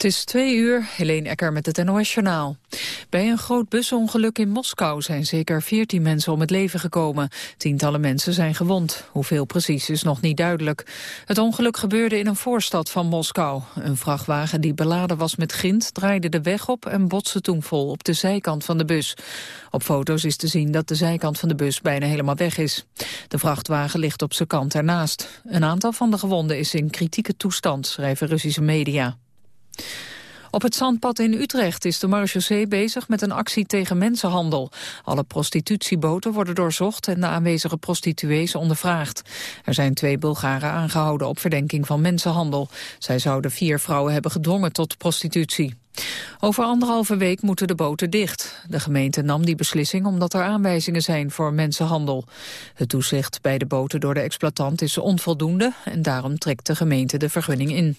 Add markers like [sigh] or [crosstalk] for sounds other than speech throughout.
Het is twee uur, Helene Ecker met het NOS-journaal. Bij een groot busongeluk in Moskou zijn zeker 14 mensen om het leven gekomen. Tientallen mensen zijn gewond. Hoeveel precies is nog niet duidelijk. Het ongeluk gebeurde in een voorstad van Moskou. Een vrachtwagen die beladen was met grind draaide de weg op... en botste toen vol op de zijkant van de bus. Op foto's is te zien dat de zijkant van de bus bijna helemaal weg is. De vrachtwagen ligt op zijn kant ernaast. Een aantal van de gewonden is in kritieke toestand, schrijven Russische media. Op het zandpad in Utrecht is de marechaussee bezig met een actie tegen mensenhandel. Alle prostitutieboten worden doorzocht en de aanwezige prostituees ondervraagd. Er zijn twee Bulgaren aangehouden op verdenking van mensenhandel. Zij zouden vier vrouwen hebben gedwongen tot prostitutie. Over anderhalve week moeten de boten dicht. De gemeente nam die beslissing omdat er aanwijzingen zijn voor mensenhandel. Het toezicht bij de boten door de exploitant is onvoldoende... en daarom trekt de gemeente de vergunning in.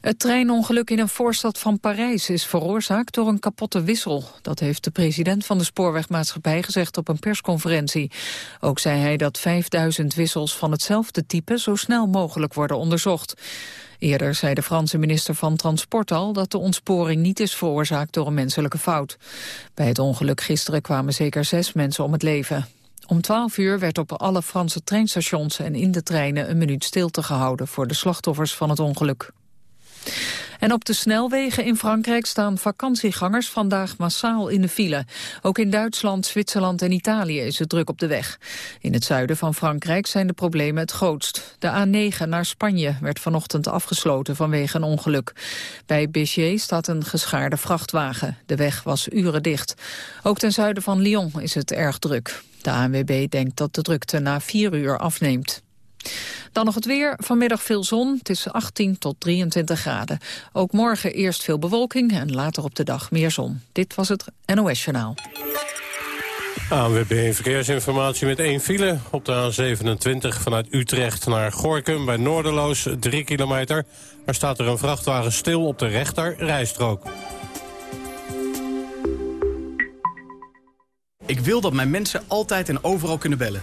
Het treinongeluk in een voorstad van Parijs is veroorzaakt door een kapotte wissel. Dat heeft de president van de spoorwegmaatschappij gezegd op een persconferentie. Ook zei hij dat 5000 wissels van hetzelfde type zo snel mogelijk worden onderzocht. Eerder zei de Franse minister van Transport al dat de ontsporing niet is veroorzaakt door een menselijke fout. Bij het ongeluk gisteren kwamen zeker zes mensen om het leven. Om 12 uur werd op alle Franse treinstations en in de treinen een minuut stilte gehouden voor de slachtoffers van het ongeluk. En op de snelwegen in Frankrijk staan vakantiegangers vandaag massaal in de file. Ook in Duitsland, Zwitserland en Italië is het druk op de weg. In het zuiden van Frankrijk zijn de problemen het grootst. De A9 naar Spanje werd vanochtend afgesloten vanwege een ongeluk. Bij Béziers staat een geschaarde vrachtwagen. De weg was uren dicht. Ook ten zuiden van Lyon is het erg druk. De ANWB denkt dat de drukte na vier uur afneemt. Dan nog het weer. Vanmiddag veel zon. Het is 18 tot 23 graden. Ook morgen eerst veel bewolking en later op de dag meer zon. Dit was het NOS Journaal. ANWB Verkeersinformatie met één file op de A27 vanuit Utrecht naar Gorkum bij Noorderloos 3 kilometer. Er staat er een vrachtwagen stil op de rechter rijstrook. Ik wil dat mijn mensen altijd en overal kunnen bellen.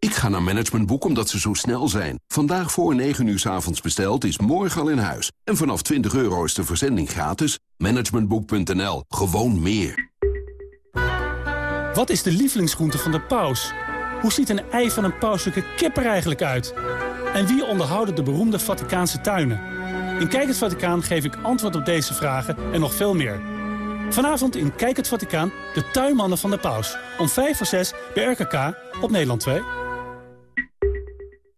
Ik ga naar Managementboek omdat ze zo snel zijn. Vandaag voor 9 uur s avonds besteld is morgen al in huis. En vanaf 20 euro is de verzending gratis. Managementboek.nl. Gewoon meer. Wat is de lievelingsgroente van de paus? Hoe ziet een ei van een pauselijke kip er eigenlijk uit? En wie onderhouden de beroemde Vaticaanse tuinen? In Kijk het Vaticaan geef ik antwoord op deze vragen en nog veel meer. Vanavond in Kijk het Vaticaan de tuinmannen van de paus. Om 5 voor 6 bij RKK op Nederland 2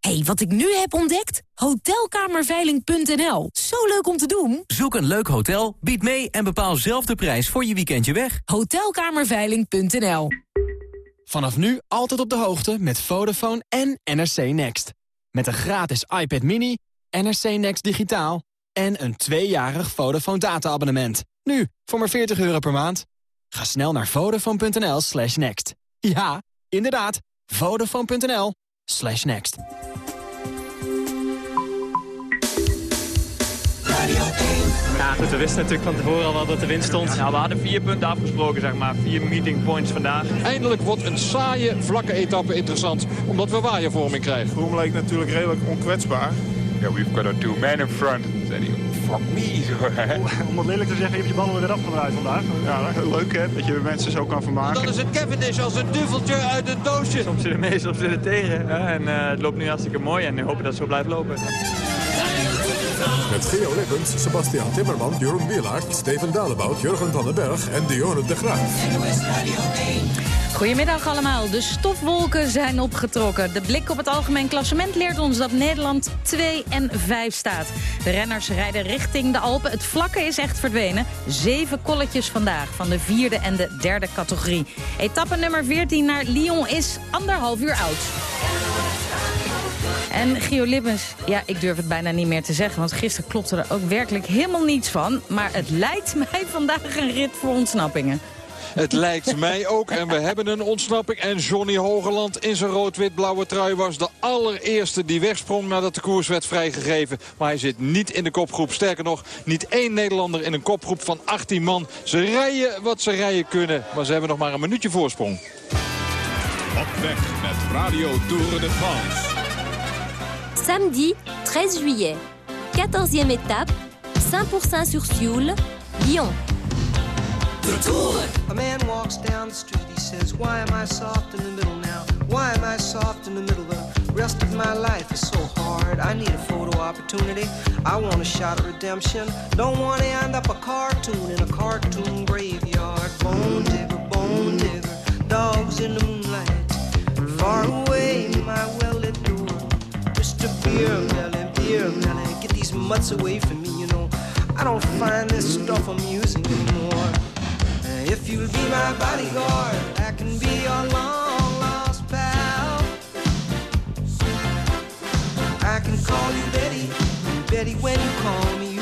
hey, wat ik nu heb ontdekt? Hotelkamerveiling.nl. Zo leuk om te doen. Zoek een leuk hotel, bied mee en bepaal zelf de prijs voor je weekendje weg. Hotelkamerveiling.nl. Vanaf nu altijd op de hoogte met Vodafone en NRC Next. Met een gratis iPad mini, NRC Next digitaal en een tweejarig Vodafone data-abonnement. Nu, voor maar 40 euro per maand. Ga snel naar vodafone.nl slash next. Ja, inderdaad, vodafone.nl slash next. Ja, goed, we wisten natuurlijk van tevoren al wel dat de wind stond. Ja, we hadden vier punten afgesproken, zeg maar. Vier meeting points vandaag. Eindelijk wordt een saaie, vlakke etappe interessant. Omdat we waaiervorming krijgen. Vroom leek natuurlijk redelijk onkwetsbaar. Ja, we've got our two men in front. Zei hij, fuck me. Zo, Om het lelijk te zeggen, je hebt je ballen weer afgedraaid vandaag. Ja, leuk hè, dat je mensen zo kan vermaken. Dan is het Cavendish als een duveltje uit het doosje. Soms zit er mee, soms zit er tegen. En uh, het loopt nu hartstikke mooi en we hopen dat het zo blijft lopen. Met Geo Lippens, Sebastian Timmerman, Jeroen Wielaert, Steven Dalebout, Jurgen van den Berg en Dionne de Graaf. Goedemiddag allemaal. De stofwolken zijn opgetrokken. De blik op het algemeen klassement leert ons dat Nederland 2 en 5 staat. De renners rijden richting de Alpen. Het vlakke is echt verdwenen. Zeven kolletjes vandaag van de vierde en de derde categorie. Etappe nummer 14 naar Lyon is anderhalf uur oud. En Gio Lippens, ja, ik durf het bijna niet meer te zeggen... want gisteren klopte er ook werkelijk helemaal niets van. Maar het lijkt [laughs] mij vandaag een rit voor ontsnappingen. Het lijkt mij ook. En we hebben een ontsnapping. En Johnny Hogeland in zijn rood-wit-blauwe trui was de allereerste die wegsprong nadat de koers werd vrijgegeven. Maar hij zit niet in de kopgroep. Sterker nog, niet één Nederlander in een kopgroep van 18 man. Ze rijden wat ze rijden kunnen. Maar ze hebben nog maar een minuutje voorsprong. Op weg met Radio Tour de France. Samedi 13 juillet. 14e étape. 100% sur Sioule, Lyon. The Tour. A man walks down the street, he says, Why am I soft in the middle now? Why am I soft in the middle? The rest of my life is so hard. I need a photo opportunity. I want a shot of redemption. Don't want to end up a cartoon in a cartoon graveyard. Bone digger, bone digger, dogs in the moonlight. Far away, my door. Beer Melly, Beer Melly, get these mutts away from me, you know. I don't find this stuff amusing anymore. If you'll be my bodyguard, I can be your long lost pal. I can call you Betty, Betty, when you call me,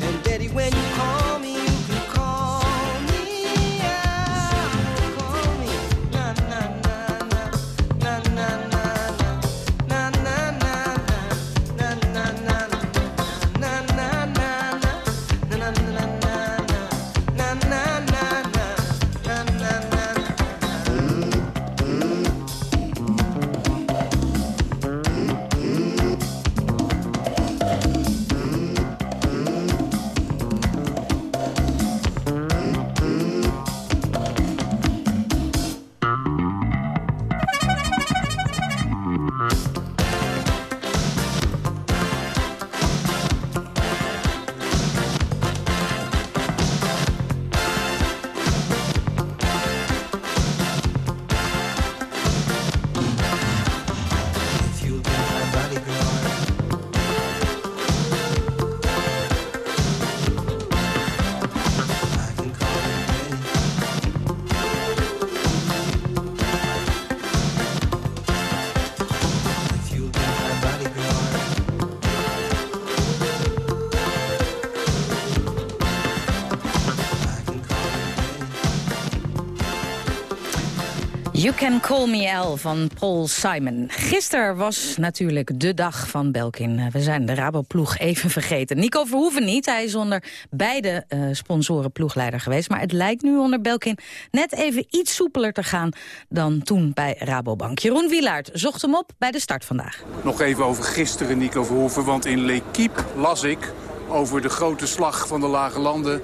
Can Call Me Al van Paul Simon. Gisteren was natuurlijk de dag van Belkin. We zijn de Raboploeg even [laughs] vergeten. Nico Verhoeven niet, hij is onder beide uh, sponsoren ploegleider geweest. Maar het lijkt nu onder Belkin net even iets soepeler te gaan dan toen bij Rabobank. Jeroen Wielaert zocht hem op bij de start vandaag. Nog even over gisteren, Nico Verhoeven, want in L'Equipe las ik over de grote slag van de Lage Landen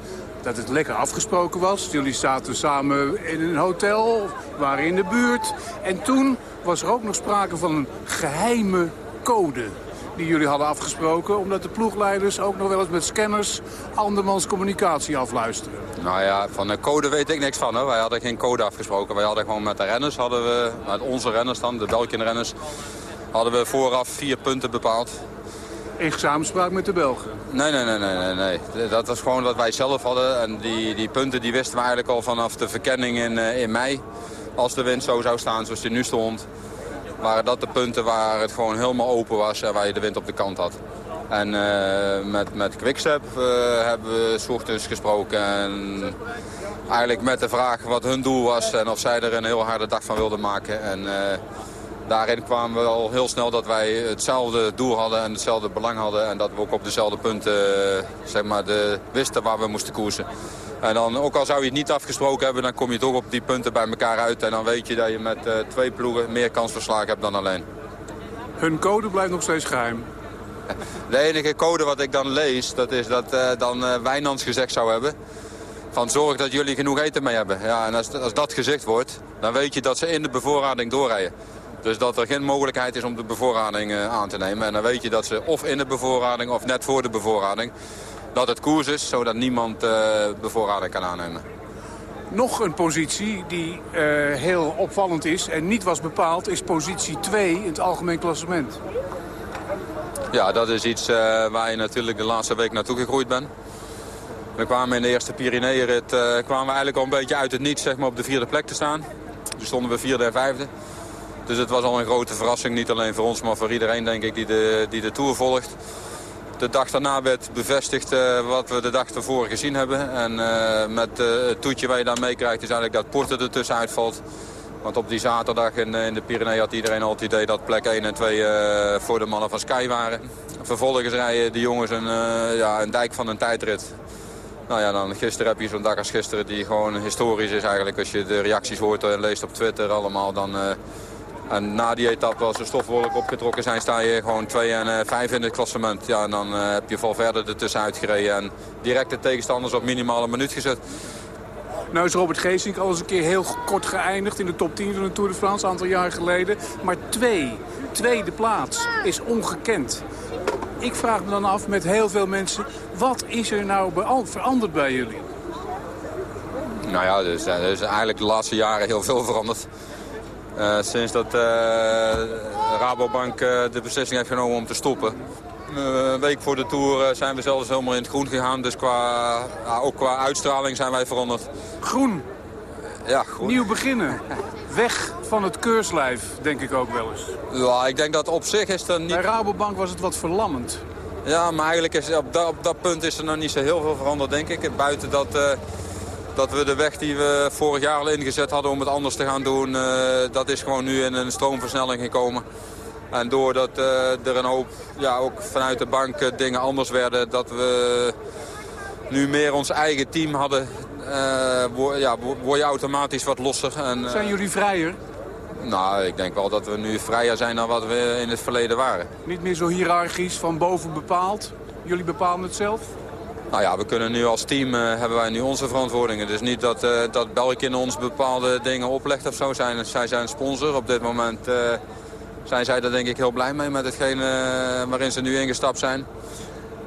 dat het lekker afgesproken was. Jullie zaten samen in een hotel, waren in de buurt. En toen was er ook nog sprake van een geheime code die jullie hadden afgesproken... omdat de ploegleiders ook nog wel eens met scanners andermans communicatie afluisteren. Nou ja, van de code weet ik niks van. Hoor. Wij hadden geen code afgesproken. Wij hadden gewoon met de renners, hadden we, met onze renners dan, de Belkin-renners... hadden we vooraf vier punten bepaald. In met de Belgen? Nee, nee, nee, nee, nee. Dat was gewoon wat wij zelf hadden. En die, die punten die wisten we eigenlijk al vanaf de verkenning in, uh, in mei. Als de wind zo zou staan zoals die nu stond. Waren dat de punten waar het gewoon helemaal open was en waar je de wind op de kant had. En uh, met, met Quickstep uh, hebben we s ochtends gesproken. En eigenlijk met de vraag wat hun doel was en of zij er een heel harde dag van wilden maken. En, daarin kwamen we al heel snel dat wij hetzelfde doel hadden en hetzelfde belang hadden. En dat we ook op dezelfde punten zeg maar, de, wisten waar we moesten koersen. En dan, ook al zou je het niet afgesproken hebben, dan kom je toch op die punten bij elkaar uit. En dan weet je dat je met uh, twee ploegen meer kans verslagen hebt dan alleen. Hun code blijft nog steeds geheim? [laughs] De enige code wat ik dan lees, dat is dat uh, dan uh, Wijnands gezegd zou hebben... van zorg dat jullie genoeg eten mee hebben. Ja, en als, als dat gezegd wordt, dan weet je dat ze in de bevoorrading doorrijden. Dus dat er geen mogelijkheid is om de bevoorrading uh, aan te nemen. En dan weet je dat ze of in de bevoorrading of net voor de bevoorrading... dat het koers is, zodat niemand bevoorrading kan aannemen. Nog een positie die heel opvallend is en niet was bepaald... is positie 2 in het algemeen klassement. Ja, dat is iets uh, waar je natuurlijk de laatste week naartoe gegroeid bent. We kwamen in de eerste Pyreneeënrit uh, kwamen we eigenlijk al een beetje uit het niets zeg maar, op de vierde plek te staan. Toen stonden we vierde en vijfde. Dus het was al een grote verrassing, niet alleen voor ons, maar voor iedereen denk ik die de, die de Tour volgt. De dag daarna werd bevestigd uh, wat we de dag ervoor gezien hebben. En uh, met het toetje waar je dan meekrijgt is eigenlijk dat Porter er tussen uitvalt. Want op die zaterdag in, in de Pyrenee had iedereen al het idee dat plek 1 en 2 uh, voor de mannen van Sky waren. Vervolgens rijden de jongens een, ja, een dijk van een tijdrit. Nou ja, dan gisteren heb je zo'n dag als gisteren die gewoon historisch is eigenlijk. Als je de reacties hoort en leest op Twitter allemaal, dan... En na die etappe, als de stofwolken opgetrokken zijn, sta je gewoon 2 en 5 in het klassement. Ja, en dan heb je verder ertussen uitgereden en direct de tegenstanders op minimaal een minuut gezet. Nou is Robert Geesink al eens een keer heel kort geëindigd in de top 10 van de Tour de France, een aantal jaar geleden. Maar twee, tweede plaats, is ongekend. Ik vraag me dan af met heel veel mensen, wat is er nou veranderd bij jullie? Nou ja, er is, er is eigenlijk de laatste jaren heel veel veranderd. Uh, sinds dat uh, Rabobank uh, de beslissing heeft genomen om te stoppen. Een week voor de Tour zijn we zelfs helemaal in het groen gegaan. Dus qua, ook qua uitstraling zijn wij veranderd. Groen? Ja, groen. Nieuw beginnen. Weg van het keurslijf, denk ik ook wel eens. Ja, ik denk dat op zich is er niet... Bij Rabobank was het wat verlammend. Ja, maar eigenlijk is op dat, op dat punt is er nog niet zo heel veel veranderd, denk ik. Buiten dat, dat we de weg die we vorig jaar al ingezet hadden om het anders te gaan doen... Uh, dat is gewoon nu in een stroomversnelling gekomen. En doordat uh, er een hoop, ja, ook vanuit de bank uh, dingen anders werden... dat we nu meer ons eigen team hadden, word, ja, word je automatisch wat losser. En, zijn jullie vrijer? Nou, ik denk wel dat we nu vrijer zijn dan wat we in het verleden waren. Niet meer zo hiërarchisch, van boven bepaald? Jullie bepalen het zelf? Nou ja, we kunnen nu als team, uh, hebben wij nu onze verantwoordingen. Dus niet dat, uh, dat Belkin ons bepaalde dingen oplegt of zo. Zijn, zij zijn sponsor. Op dit moment uh, zijn zij daar denk ik heel blij mee met hetgeen waarin ze nu ingestapt zijn.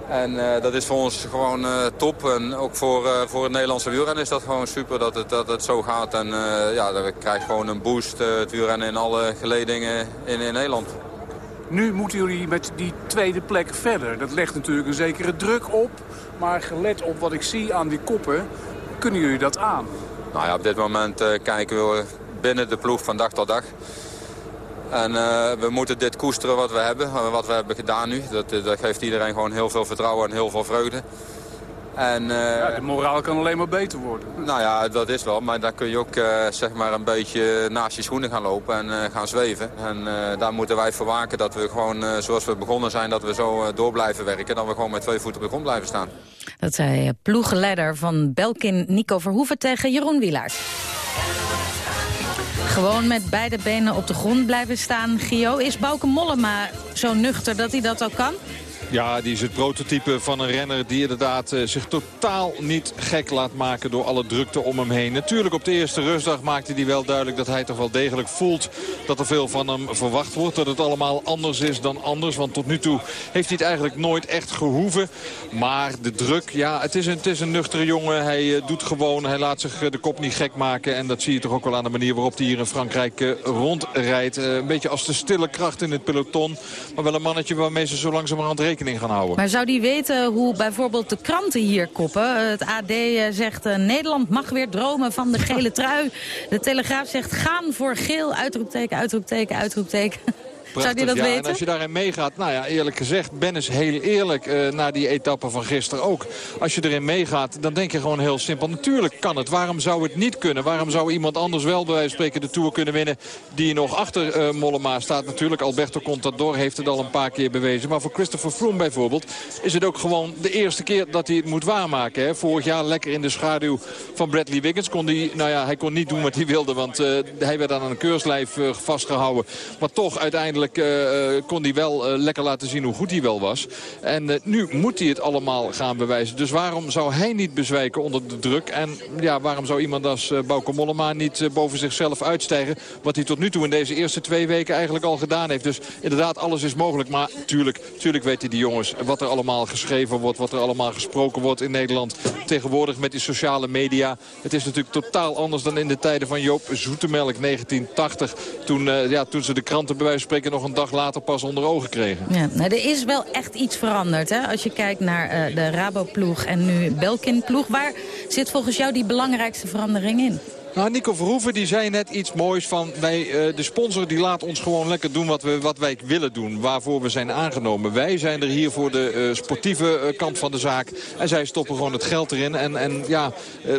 En dat is voor ons gewoon top. En ook voor, voor het Nederlandse wielrennen is dat gewoon super dat het, dat het zo gaat. En ja, we krijgen gewoon een boost, het wielrennen in alle geledingen in, in Nederland. Nu moeten jullie met die tweede plek verder. Dat legt natuurlijk een zekere druk op. Maar gelet op wat ik zie aan die koppen, kunnen jullie dat aan? Nou ja, op dit moment kijken we binnen de ploeg van dag tot dag. En uh, we moeten dit koesteren wat we hebben, wat we hebben gedaan nu. Dat, dat geeft iedereen gewoon heel veel vertrouwen en heel veel vreugde. En, uh, ja, de moraal kan alleen maar beter worden. Nou ja, dat is wel. Maar dan kun je ook uh, zeg maar een beetje naast je schoenen gaan lopen en gaan zweven. En daar moeten wij voor waken dat we gewoon zoals we begonnen zijn... dat we zo door blijven werken. Dat we gewoon met twee voeten op de grond blijven staan. Dat zei ploegleider van Belkin Nico Verhoeven tegen Jeroen Wielaert. Gewoon met beide benen op de grond blijven staan. Gio, is Bouke Mollema zo nuchter dat hij dat ook kan? Ja, die is het prototype van een renner die inderdaad uh, zich totaal niet gek laat maken door alle drukte om hem heen. Natuurlijk op de eerste rustdag maakte hij wel duidelijk dat hij toch wel degelijk voelt dat er veel van hem verwacht wordt. Dat het allemaal anders is dan anders. Want tot nu toe heeft hij het eigenlijk nooit echt gehoeven. Maar de druk, ja, het is een, het is een nuchtere jongen. Hij uh, doet gewoon, hij laat zich uh, de kop niet gek maken. En dat zie je toch ook wel aan de manier waarop hij hier in Frankrijk rondrijdt. een beetje als de stille kracht in het peloton. Maar wel een mannetje waarmee ze zo langzamerhand gaan houden. Maar zou die weten hoe bijvoorbeeld de kranten hier koppen? Het AD zegt uh, Nederland mag weer dromen van de gele trui. De Telegraaf zegt gaan voor geel, uitroepteken, uitroepteken, uitroepteken. Prachtig, Zou die dat ja, weten? En als je daarin meegaat, nou ja, eerlijk gezegd, Ben is heel eerlijk uh, na die etappe van gisteren ook. Als je erin meegaat, dan denk je gewoon heel simpel. Natuurlijk kan het. Waarom zou het niet kunnen? Waarom zou iemand anders wel bij wijze van spreken de Tour kunnen winnen... die nog achter uh, Mollema staat? Natuurlijk, Alberto Contador heeft het al een paar keer bewezen. Maar voor Christopher Froome bijvoorbeeld is het ook gewoon de eerste keer dat hij het moet waarmaken. Hè? Vorig jaar lekker in de schaduw van Bradley Wiggins. Kon die, nou ja, hij kon niet doen wat hij wilde, want uh, hij werd aan een keurslijf vastgehouden. Maar toch uiteindelijk uiteindelijk uh, kon hij wel uh, lekker laten zien hoe goed hij wel was. En nu moet hij het allemaal gaan bewijzen. Dus waarom zou hij niet bezwijken onder de druk? En ja, waarom zou iemand als Bauke Mollema niet boven zichzelf uitstijgen? Wat hij tot nu toe in deze eerste twee weken eigenlijk al gedaan heeft. Dus inderdaad, alles is mogelijk. Maar tuurlijk, tuurlijk weten die jongens wat er allemaal geschreven wordt. Wat er allemaal gesproken wordt in Nederland. Tegenwoordig met die sociale media. Het is natuurlijk totaal anders dan in de tijden van Joop Zoetemelk 1980. Toen, ja, toen ze de kranten bij wijze van spreken nog een dag later pas onder ogen kregen. Ja, nou, er is wel echt iets veranderd. Hè? Als je kijkt naar uh, de Rabo-ploeg en nu Belkin-ploeg. Waar zit volgens jou die belangrijkste verandering in? Nou, Nico Verhoeven die zei net iets moois van... Wij, uh, de sponsor die laat ons gewoon lekker doen wat, we, wat wij willen doen. Waarvoor we zijn aangenomen. Wij zijn er hier voor de uh, sportieve uh, kant van de zaak. En zij stoppen gewoon het geld erin. En, en ja,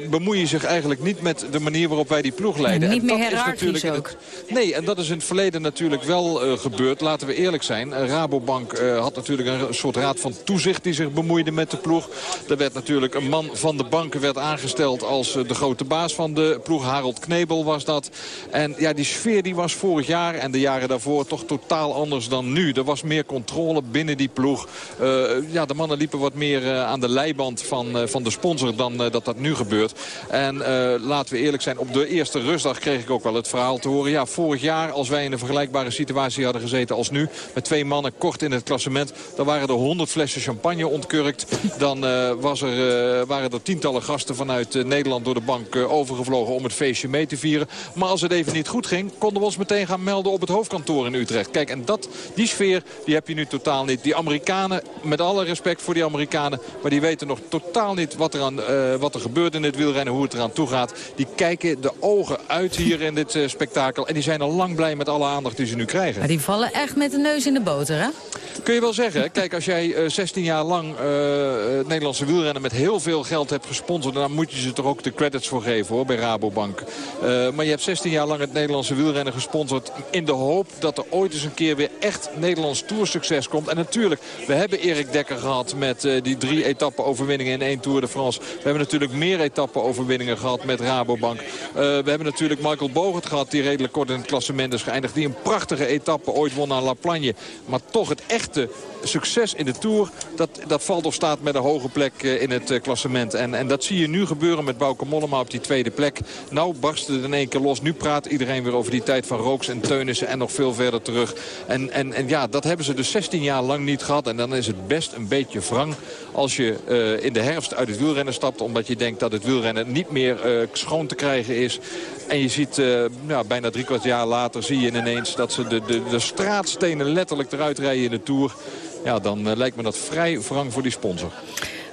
bemoeien zich eigenlijk niet met de manier waarop wij die ploeg leiden. Niet en meer dat is natuurlijk ook. Het, nee, en dat is in het verleden natuurlijk wel gebeurd. Laten we eerlijk zijn. Rabobank had natuurlijk een soort raad van toezicht die zich bemoeide met de ploeg. Er werd natuurlijk een man van de banken werd aangesteld als de grote baas van de ploeg. Harold Knebel was dat. En ja, die sfeer die was vorig jaar en de jaren daarvoor toch totaal anders dan nu. Er was meer controle binnen die ploeg. Uh, ja, de mannen liepen wat meer uh, aan de leiband van, uh, van de sponsor dan dat dat nu gebeurt. En laten we eerlijk zijn, op de eerste rustdag kreeg ik ook wel het verhaal te horen. Ja, vorig jaar als wij in een vergelijkbare situatie hadden gezeten als nu... met twee mannen kort in het klassement... dan waren er honderd flessen champagne ontkurkt. Dan was er, waren er tientallen gasten vanuit Nederland door de bank overgevlogen... om het feestje mee te vieren. Maar als het even niet goed ging, konden we ons meteen gaan melden op het hoofdkantoor in Utrecht. Kijk, en dat, die sfeer die heb je nu totaal niet. Die Amerikanen, met alle respect voor die Amerikanen... maar die weten nog totaal niet wat er, aan, uh, wat er gebeurt in dit wielrennen, hoe het eraan toe gaat. Die kijken de ogen uit hier in dit uh, spektakel. En die zijn al lang blij met alle aandacht die ze nu krijgen. Maar die vallen echt met de neus in de boter, hè? Kun je wel zeggen. Kijk, als jij uh, 16 jaar lang het Nederlandse wielrennen met heel veel geld hebt gesponsord... dan moet je ze toch ook de credits voor geven, hoor, bij Rabobank. Uh, maar je hebt 16 jaar lang het Nederlandse wielrennen gesponsord... in de hoop dat er ooit eens een keer weer echt Nederlands toursucces komt. En natuurlijk, we hebben Erik Dekker gehad met uh, die drie etappe-overwinningen in één Tour de France. We hebben natuurlijk meer etappe-overwinningen gehad met Rabobank. Uh, we hebben natuurlijk Michael Bogert gehad die redelijk kort in het klassement is geëindigd. Die een prachtige etappe ooit won aan La Plagne. Maar toch het echte succes in de Tour, dat, dat valt of staat met een hoge plek in het klassement. En, en dat zie je nu gebeuren met Bauke Mollema op die tweede plek. Nou barst het in één keer los. Nu praat iedereen weer over die tijd van Rooks en Teunissen en nog veel verder terug. En, en, en ja, dat hebben ze dus 16 jaar lang niet gehad. En dan is het best een beetje wrang als je uh, in de herfst uit het wielrennen stapt... omdat je denkt dat het wielrennen niet meer schoon te krijgen is. En je ziet ja, bijna drie kwart jaar later zie je ineens dat ze de, de, de straatstenen letterlijk eruit rijden in de Tour ja, dan lijkt me dat vrij wrang voor die sponsor.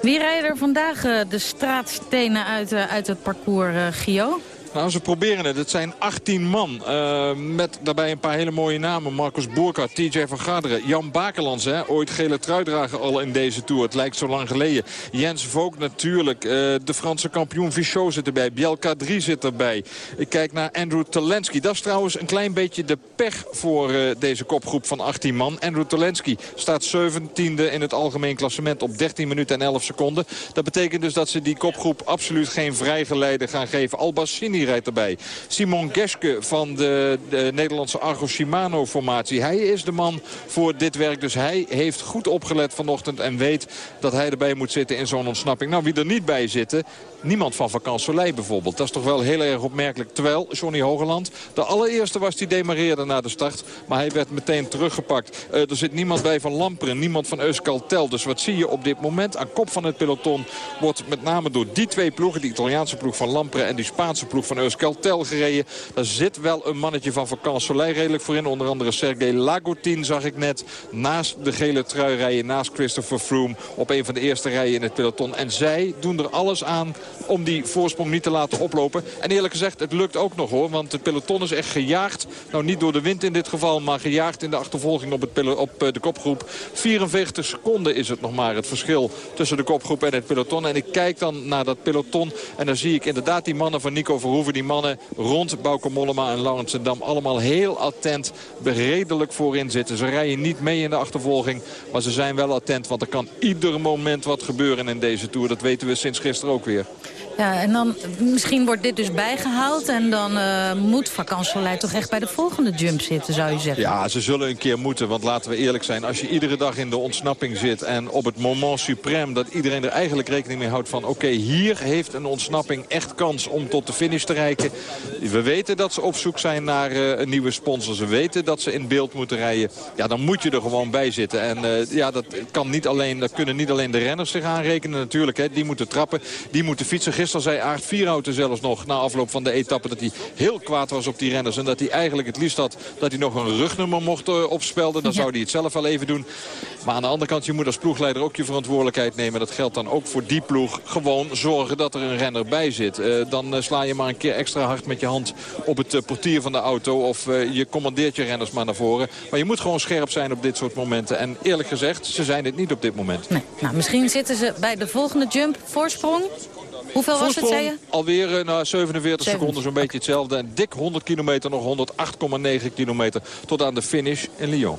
Wie rijden er vandaag uh, de straatstenen uit, uh, uit het parcours, Gio? Nou, ze proberen het. Het zijn 18 man. Uh, met daarbij een paar hele mooie namen. Marcus Boerka, TJ van Garderen. Jan Bakelands, hè, ooit gele truidrager al in deze Tour. Het lijkt zo lang geleden. Jens Vogt natuurlijk. Uh, de Franse kampioen Vichot zit erbij. Bielka 3 zit erbij. Ik kijk naar Andrew Talensky. Dat is trouwens een klein beetje de pech voor uh, deze kopgroep van 18 man. Andrew Talensky staat 17e in het algemeen klassement op 13 minuten en 11 seconden. Dat betekent dus dat ze die kopgroep absoluut geen vrijgeleide gaan geven. Albassini erbij. Simon Geske van de, de Nederlandse Argo Shimano formatie. Hij is de man voor dit werk. Dus hij heeft goed opgelet vanochtend en weet dat hij erbij moet zitten in zo'n ontsnapping. Nou, wie er niet bij zitten, niemand van Vakant Soleil bijvoorbeeld. Dat is toch wel heel erg opmerkelijk. Terwijl Johnny Hogeland de allereerste was die demareerde na de start. Maar hij werd meteen teruggepakt. Uh, er zit niemand bij van Lamperen, niemand van Euskaltel. Dus wat zie je op dit moment? Aan kop van het peloton wordt met name door die twee ploegen... die Italiaanse ploeg van Lamperen en die Spaanse ploeg van Euskaltel gereden. Daar zit wel een mannetje van Vakant Soleil redelijk voor in. Onder andere Sergej Lagotin zag ik net. Naast de gele trui rijden, naast Christopher Froome... op een van de eerste rijen in het peloton. En zij doen er alles aan om die voorsprong niet te laten oplopen. En eerlijk gezegd, het lukt ook nog hoor. Want het peloton is echt gejaagd. Nou, niet door de wind in dit geval, maar gejaagd in de achtervolging op, het op de kopgroep. 44 seconden is het nog maar het verschil tussen de kopgroep en het peloton. En ik kijk dan naar dat peloton en dan zie ik inderdaad die mannen van Nico Verhoeven. Die mannen rond Bauke Mollema en Laurens Dam allemaal heel attent, redelijk voorin zitten. Ze rijden niet mee in de achtervolging, maar ze zijn wel attent. Want er kan ieder moment wat gebeuren in deze Tour. Dat weten we sinds gisteren ook weer. Ja, en dan misschien wordt dit dus bijgehaald... en dan uh, moet vakantieleid toch echt bij de volgende jump zitten, zou je zeggen. Ja, ze zullen een keer moeten, want laten we eerlijk zijn... als je iedere dag in de ontsnapping zit en op het moment suprem... dat iedereen er eigenlijk rekening mee houdt van... oké, hier heeft een ontsnapping echt kans om tot de finish te reiken. We weten dat ze op zoek zijn naar uh, een nieuwe sponsor. Ze weten dat ze in beeld moeten rijden. Ja, dan moet je er gewoon bij zitten. En uh, ja, dat, kan niet alleen, dat kunnen niet alleen de renners zich aanrekenen natuurlijk. Hè. Die moeten trappen, die moeten fietsen. Gisteren zei Aard Vierhouten zelfs nog na afloop van de etappe... dat hij heel kwaad was op die renners. En dat hij eigenlijk het liefst had dat hij nog een rugnummer mocht uh, opspelden. Dan zou hij het zelf wel even doen. Maar aan de andere kant, je moet als ploegleider ook je verantwoordelijkheid nemen. Dat geldt dan ook voor die ploeg. Gewoon zorgen dat er een renner bij zit. Uh, dan uh, sla je maar een keer extra hard met je hand op het portier van de auto. Of je commandeert je renners maar naar voren. Maar je moet gewoon scherp zijn op dit soort momenten. En eerlijk gezegd, ze zijn het niet op dit moment. Nee. Nou, misschien zitten ze bij de volgende jump. Voorsprong? Hoeveel was het, zei je? Alweer na 47 seconden zo'n beetje hetzelfde. En dik 100 kilometer, nog 108,9 kilometer tot aan de finish in Lyon.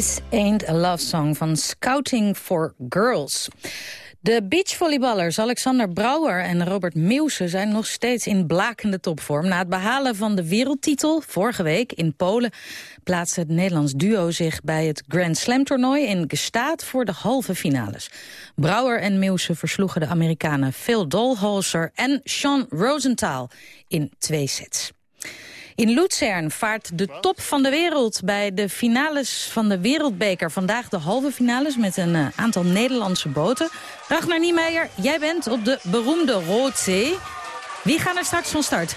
This Ain't a Love Song van Scouting for Girls. De beachvolleyballers Alexander Brouwer en Robert Meeuwse zijn nog steeds in blakende topvorm. Na het behalen van de wereldtitel vorige week in Polen plaatste het Nederlands duo zich bij het Grand Slam toernooi in Gstaad voor de halve finales. Brouwer en Meeuwse versloegen de Amerikanen Phil Dolholzer en Sean Rosenthal in twee sets. In Luzern vaart de top van de wereld bij de finales van de Wereldbeker. Vandaag de halve finales met een uh, aantal Nederlandse boten. Ragnar Niemeyer, jij bent op de beroemde Roodzee. Wie gaan er straks van start?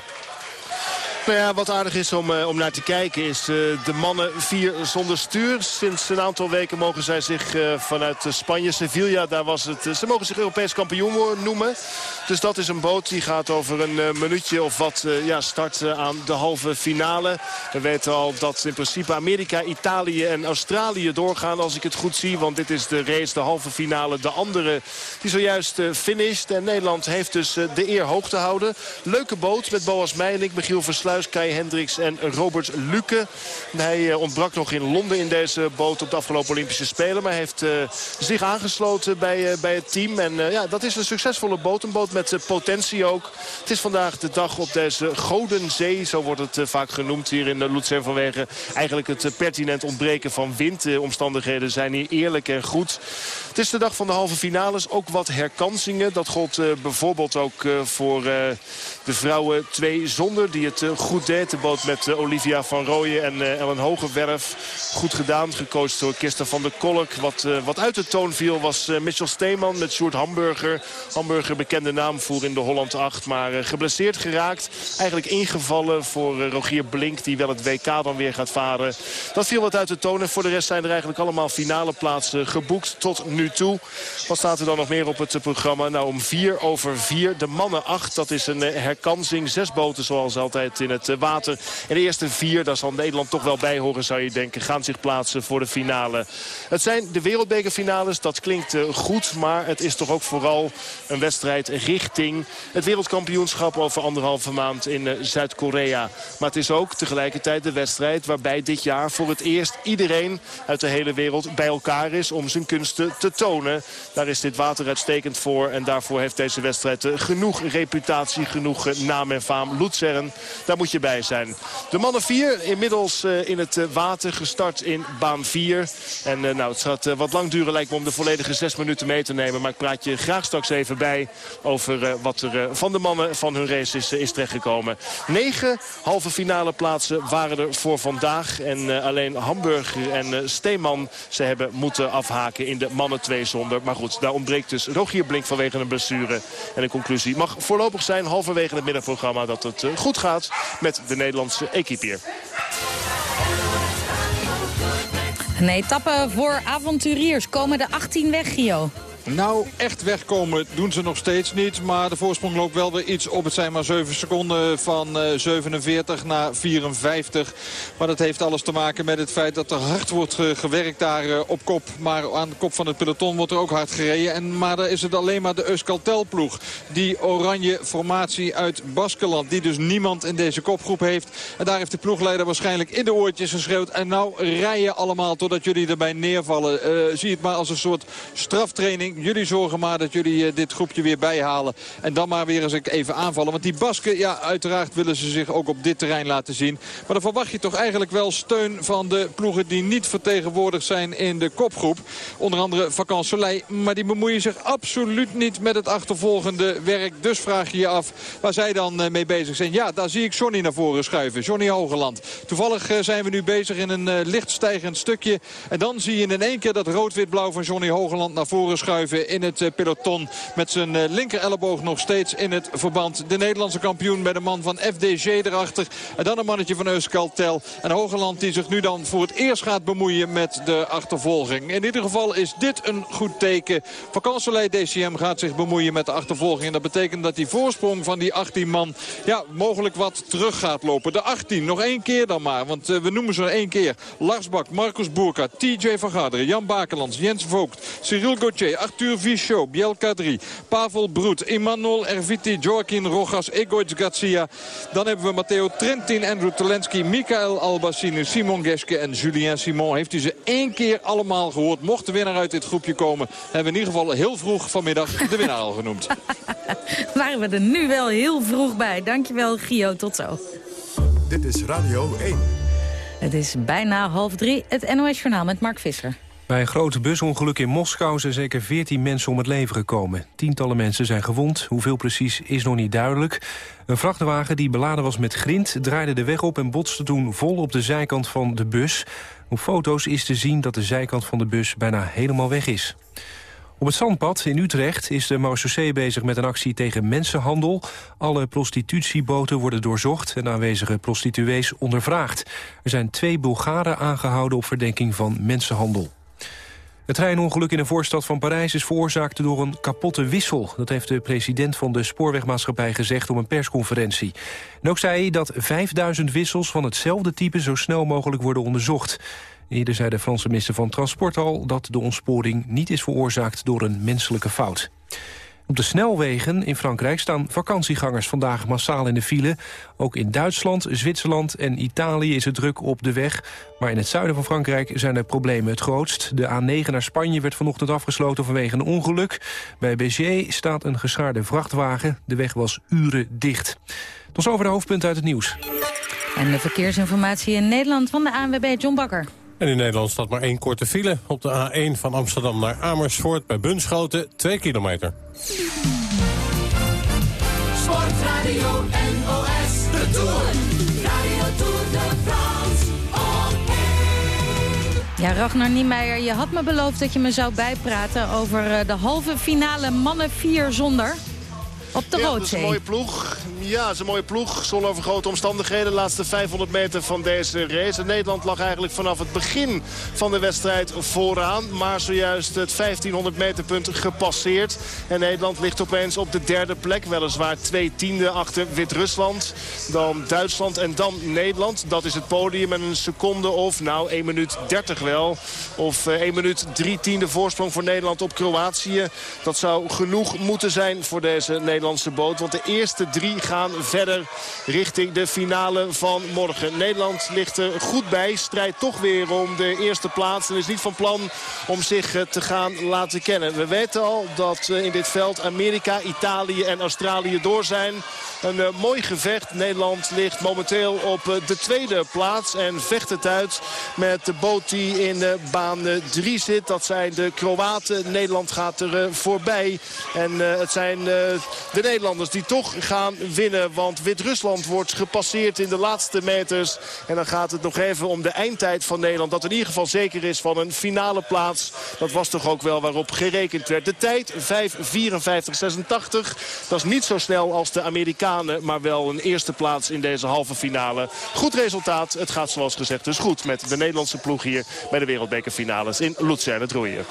Nou ja, wat aardig is om, uh, om naar te kijken is uh, de mannen vier zonder stuur. Sinds een aantal weken mogen zij zich uh, vanuit Spanje, Sevilla, daar was het... ze mogen zich Europees kampioen noemen. Dus dat is een boot die gaat over een minuutje of wat ja, start aan de halve finale. We weten al dat in principe Amerika, Italië en Australië doorgaan als ik het goed zie. Want dit is de race, de halve finale. De andere die zojuist finished. En Nederland heeft dus de eer hoog te houden. Leuke boot met Boas Meijlink, Michiel Kai Hendricks en Robert Luke. Hij ontbrak nog in Londen in deze boot op de afgelopen Olympische Spelen. Maar heeft uh, zich aangesloten bij, uh, bij het team. En ja, dat is een succesvolle boot. Boot met potentie ook. Het is vandaag de dag op deze Godenzee. Zo wordt het vaak genoemd hier in Luzern vanwege eigenlijk het pertinent ontbreken van wind. De omstandigheden zijn hier eerlijk en goed. Het is de dag van de halve finales. Ook wat herkansingen. Dat gold bijvoorbeeld ook voor de vrouwen twee zonder. Die het goed deed. De boot met Olivia van Rooyen en Ellen Hogewerf. Goed gedaan. Gecoacht door Kirsten van der Kolk. Wat, wat uit de toon viel was Mitchell Steeman met Sjoerd Hamburger. Hamburger bekende naam voor in de Holland 8. Maar geblesseerd geraakt. Eigenlijk ingevallen voor Rogier Blink. Die wel het WK dan weer gaat varen. Dat viel wat uit de toon. En voor de rest zijn er eigenlijk allemaal finale plaatsen geboekt tot nu toe. Wat staat er dan nog meer op het programma? Nou om vier over vier. De mannen 8. Dat is een herkansing. Zes boten zoals altijd in het water. En de eerste vier, daar zal Nederland toch wel bij horen zou je denken. Gaan zich plaatsen voor de finale. Het zijn de wereldbekerfinales. Dat klinkt goed. Maar het is toch ook vooral een wedstrijd richting het wereldkampioenschap over anderhalve maand in Zuid-Korea. Maar het is ook tegelijkertijd de wedstrijd waarbij dit jaar voor het eerst iedereen uit de hele wereld bij elkaar is om zijn kunsten te tonen. Daar is dit water uitstekend voor en daarvoor heeft deze wedstrijd genoeg reputatie, genoeg naam en faam. Luzern, daar moet je bij zijn. De mannen vier inmiddels in het water gestart in baan 4. En nou, het gaat wat lang duren lijkt me om de volledige zes minuten mee te nemen. Maar ik praat je graag straks even bij over wat er van de mannen van hun race is, terechtgekomen. Negen halve finale plaatsen waren er voor vandaag. En alleen Hamburger en Steeman ze hebben moeten afhaken in de mannen 2 zonder. Maar goed, daar ontbreekt dus Rogier Blink vanwege een blessure. En de conclusie mag voorlopig zijn halverwege het middagprogramma dat het goed gaat met de Nederlandse equipier. Een etappe voor avonturiers. Komen de 18 weg, Gio? Nou, echt wegkomen doen ze nog steeds niet. Maar de voorsprong loopt wel weer iets op. Het zijn maar 7 seconden van uh, 47 naar 54. Maar dat heeft alles te maken met het feit dat er hard wordt uh, gewerkt daar uh, op kop. Maar aan de kop van het peloton wordt er ook hard gereden. En, maar daar is het alleen maar de Euskaltel-ploeg. Die oranje formatie uit Baskeland. Die dus niemand in deze kopgroep heeft. En daar heeft de ploegleider waarschijnlijk in de oortjes geschreeuwd. En nou rijden allemaal totdat jullie erbij neervallen. zie het maar als een soort straftraining Jullie zorgen maar dat jullie uh, dit groepje weer bijhalen. En dan maar weer eens even aanvallen. Want die Basken, ja, uiteraard willen ze zich ook op dit terrein laten zien. Maar dan verwacht je toch eigenlijk wel steun van de ploegen die niet vertegenwoordigd zijn in de kopgroep. Onder andere Vakant Soleil. Maar die bemoeien zich absoluut niet met het achtervolgende werk. Dus vraag je je af waar zij dan uh, mee bezig zijn. Ja, daar zie ik Johnny naar voren schuiven. Johnny Hogeland. Toevallig uh, zijn we nu bezig in een licht stijgend stukje. En dan zie je in één keer dat rood-wit-blauw van Johnny Hogeland naar voren schuiven in het eh, peloton. Met zijn eh, linker elleboog nog steeds in het verband. De Nederlandse kampioen met een man van FDG erachter. En dan een mannetje van Euskaltel. En Hogeland die zich nu dan voor het eerst gaat bemoeien met de achtervolging. In ieder geval is dit een goed teken. Vakansolei DCM gaat zich bemoeien met de achtervolging. En dat betekent dat die voorsprong van die 18 man ja, mogelijk wat terug gaat lopen. De 18, nog één keer dan maar. Want uh, we noemen ze één keer. Lars Bak, Marcus Boerka, TJ van Garderen, Jan Bakelands, Jens Voogd, Cyril Gauthier, Arthur Vichot, Bielka 3, Pavel Broet, Emmanuel Erviti, Joaquin Rojas, Egoic Garcia. Dan hebben we Matteo Trentin, Andrew Telensky, Michael Albacini, Simon Geske en Julien Simon. Heeft u ze één keer allemaal gehoord? Mocht de winnaar uit dit groepje komen, hebben we in ieder geval heel vroeg vanmiddag de winnaar al genoemd. [laughs] Waren we er nu wel heel vroeg bij. Dankjewel Gio, tot zo. Dit is Radio 1. Het is bijna half drie, het NOS Journaal met Mark Visser. Bij een groot busongeluk in Moskou zijn zeker 14 mensen om het leven gekomen. Tientallen mensen zijn gewond, hoeveel precies is nog niet duidelijk. Een vrachtwagen die beladen was met grind draaide de weg op... en botste toen vol op de zijkant van de bus. Op foto's is te zien dat de zijkant van de bus bijna helemaal weg is. Op het Zandpad in Utrecht is de marechaussee bezig met een actie tegen mensenhandel. Alle prostitutieboten worden doorzocht en aanwezige prostituees ondervraagd. Er zijn twee Bulgaren aangehouden op verdenking van mensenhandel. Het treinongeluk in een voorstad van Parijs is veroorzaakt door een kapotte wissel. Dat heeft de president van de spoorwegmaatschappij gezegd op een persconferentie. En ook zei hij dat 5000 wissels van hetzelfde type zo snel mogelijk worden onderzocht. Eerder zei de Franse minister van Transport al dat de ontsporing niet is veroorzaakt door een menselijke fout. Op de snelwegen in Frankrijk staan vakantiegangers vandaag massaal in de file. Ook in Duitsland, Zwitserland en Italië is het druk op de weg. Maar in het zuiden van Frankrijk zijn de problemen het grootst. De A9 naar Spanje werd vanochtend afgesloten vanwege een ongeluk. Bij Béziers staat een geschaarde vrachtwagen. De weg was uren dicht. Tot over de hoofdpunten uit het nieuws. En de verkeersinformatie in Nederland van de ANWB John Bakker. En in Nederland staat maar één korte file. Op de A1 van Amsterdam naar Amersfoort bij Bunschoten, 2 kilometer. Sportradio NOS, de Tour. Radio Tour de France, Ja, Ragnar Niemeyer, je had me beloofd dat je me zou bijpraten... over eh, de halve finale mannen 4 zonder op de ja, Roodzee. dat is een mooie ploeg. Ja, is een mooie ploeg. Zonovergrote omstandigheden. De laatste 500 meter van deze race. Nederland lag eigenlijk vanaf het begin van de wedstrijd vooraan. Maar zojuist het 1500 meter punt gepasseerd. En Nederland ligt opeens op de derde plek. Weliswaar twee tiende achter Wit-Rusland. Dan Duitsland en dan Nederland. Dat is het podium. En een seconde of, nou 1 minuut 30 wel. Of eh, 1 minuut 3 tiende voorsprong voor Nederland op Kroatië. Dat zou genoeg moeten zijn voor deze Nederlandse boot. Want de eerste drie gaan verder richting de finale van morgen. Nederland ligt er goed bij. Strijdt toch weer om de eerste plaats. En is niet van plan om zich eh, te gaan laten kennen. We weten al dat eh, in dit veld Amerika, Italië en Australië door zijn. Een uh, mooi gevecht. Nederland ligt momenteel op de tweede plaats. En vecht het uit met de boot die in baan 3 zit. Dat zijn de Kroaten. Nederland gaat er voorbij. En het zijn de Nederlanders die toch gaan winnen. Want Wit-Rusland wordt gepasseerd in de laatste meters. En dan gaat het nog even om de eindtijd van Nederland. Dat in ieder geval zeker is van een finale plaats. Dat was toch ook wel waarop gerekend werd. De tijd 5.54.86. Dat is niet zo snel als de Amerikanen maar wel een eerste plaats in deze halve finale. Goed resultaat. Het gaat zoals gezegd dus goed met de Nederlandse ploeg hier bij de wereldbekerfinales in Luzern het roeien.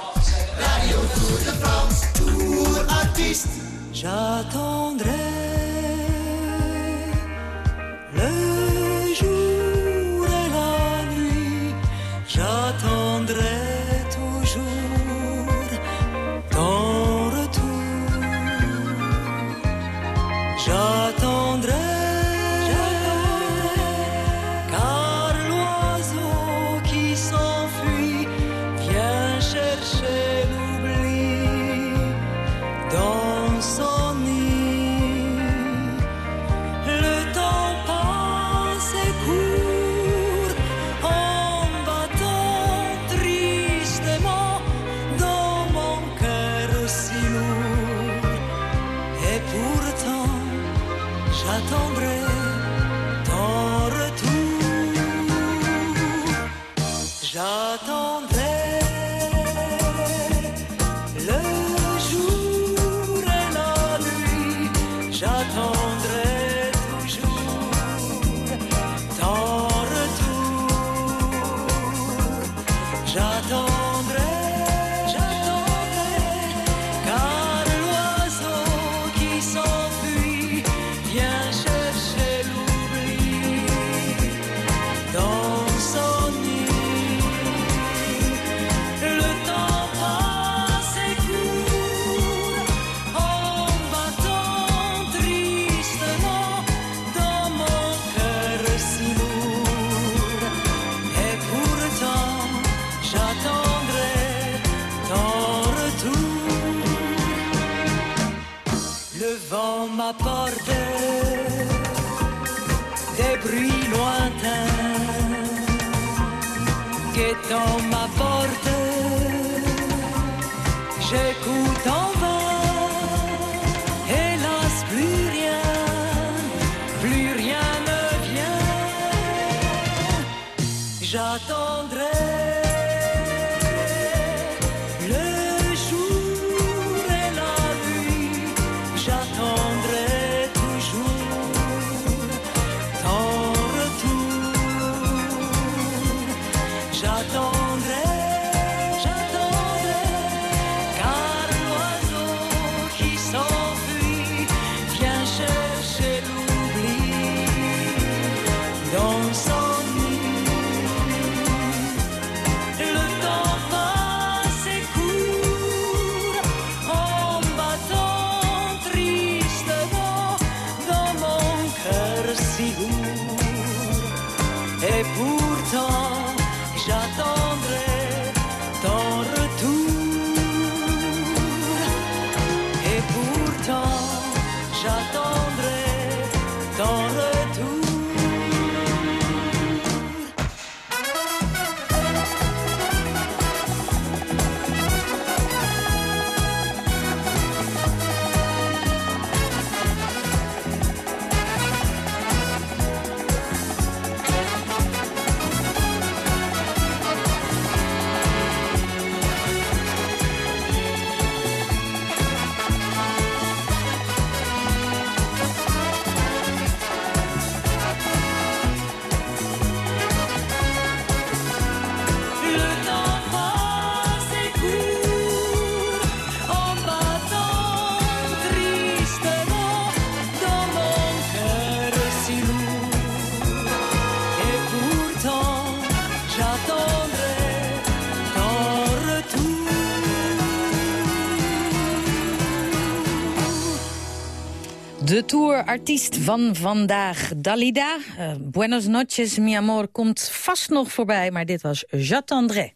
De tourartiest van vandaag, Dalida. Uh, Buenos noches, mi amor, komt vast nog voorbij, maar dit was J'attendrai.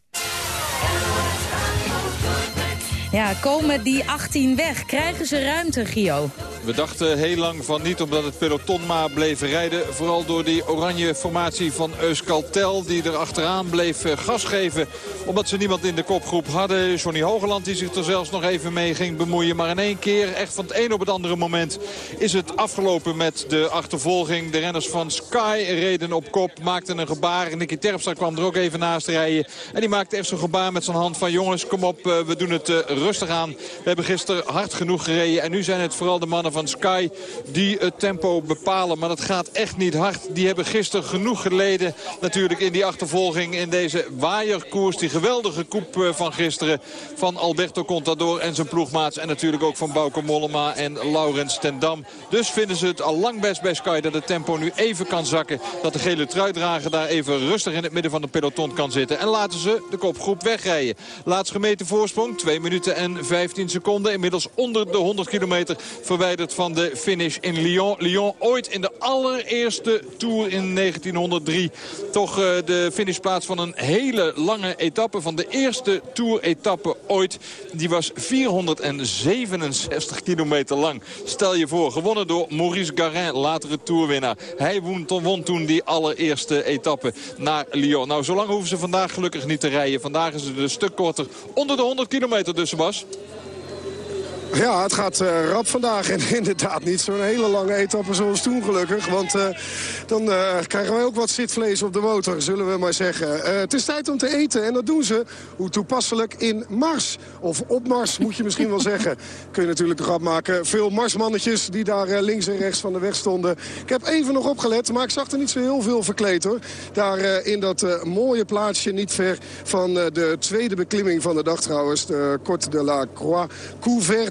Ja, komen die 18 weg? Krijgen ze ruimte, Gio? We dachten heel lang van niet omdat het peloton maar bleef rijden. Vooral door die oranje formatie van Euskaltel die er achteraan bleef eh, gas geven. Omdat ze niemand in de kopgroep hadden. Johnny Hogeland die zich er zelfs nog even mee ging bemoeien. Maar in één keer, echt van het een op het andere moment, is het afgelopen met de achtervolging. De renners van Sky reden op kop, maakten een gebaar. Nicky Terpstra kwam er ook even naast rijden. En die maakte echt zo'n gebaar met zijn hand van jongens, kom op, eh, we doen het eh, rustig aan. We hebben gisteren hard genoeg gereden. En nu zijn het vooral de mannen van Sky die het tempo bepalen. Maar dat gaat echt niet hard. Die hebben gisteren genoeg geleden natuurlijk in die achtervolging. In deze waaierkoers. Die geweldige koep eh, van gisteren van Alberto Contador en zijn ploegmaats. En natuurlijk ook van Bauke Mollema en Laurens ten Dam. Dus vinden ze het al lang best bij Sky dat het tempo nu even kan zakken. Dat de gele truidrager daar even rustig in het midden van de peloton kan zitten. En laten ze de kopgroep wegrijden. Laatst gemeten voorsprong. 2 minuten en 15 seconden. Inmiddels onder de 100 kilometer verwijderd van de finish in Lyon. Lyon ooit in de allereerste Tour in 1903. Toch uh, de finishplaats van een hele lange etappe. Van de eerste Tour-etappe ooit. Die was 467 kilometer lang. Stel je voor, gewonnen door Maurice Garin, latere Tourwinnaar. Hij won, won toen die allereerste etappe naar Lyon. Nou, zolang hoeven ze vandaag gelukkig niet te rijden. Vandaag is het een stuk korter. Onder de 100 kilometer dus, Bas. Ja, het gaat uh, rap vandaag. En [laughs] inderdaad niet zo'n hele lange etappe zoals toen gelukkig. Want uh, dan uh, krijgen wij ook wat zitvlees op de motor, zullen we maar zeggen. het is tijd om te eten en dat doen ze. Hoe toepasselijk in Mars. Of op Mars, moet je misschien wel zeggen. [laughs] Kun je natuurlijk de grap maken. Veel Marsmannetjes die daar links en rechts van de weg stonden. Ik heb even nog opgelet, maar ik zag er niet zo heel veel verkleed hoor. Daar in dat mooie plaatsje, niet ver van de tweede beklimming van de dag trouwens. De Corte de la Croix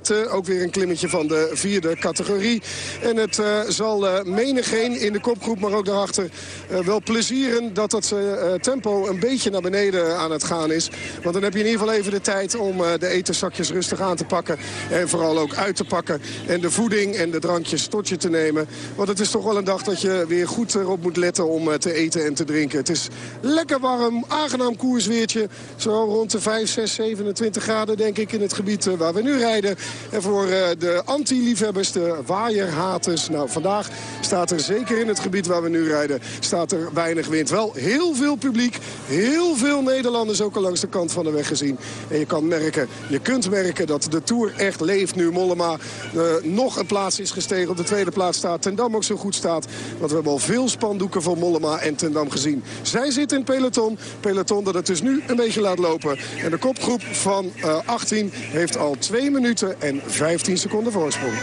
Couverte ook weer een klimmetje van de vierde categorie. En het uh, zal uh, menigeen in de kopgroep, maar ook daarachter... Uh, wel plezieren dat dat tempo een beetje naar beneden aan het gaan is. Want dan heb je in ieder geval even de tijd om de etenzakjes rustig aan te pakken. En vooral ook uit te pakken. En de voeding en de drankjes tot je te nemen. Want het is toch wel een dag dat je weer goed erop moet letten om te eten en te drinken. Het is lekker warm, aangenaam koersweertje. Zo rond de 5, 6, 27 graden denk ik in het gebied waar we nu rijden. En voor uh, de anti-liefhebbers, de waaierhaters. Nou, vandaag staat er zeker in het gebied waar we nu rijden... staat er weinig wind. Wel heel veel publiek, heel veel Nederlanders ook al langs de kant van de weg gezien. En je kan merken, je kunt merken dat de Tour echt leeft nu. Mollema uh, nog een plaats is gestegen. Op de tweede plaats staat Ten Dam ook zo goed staat. Want we hebben al veel spandoeken van Mollema en Ten Dam gezien. Zij zit in peloton. Peloton dat het dus nu een beetje laat lopen. En de kopgroep van uh, eh, 18 heeft al 2 minuten en 15 seconden voorsprong.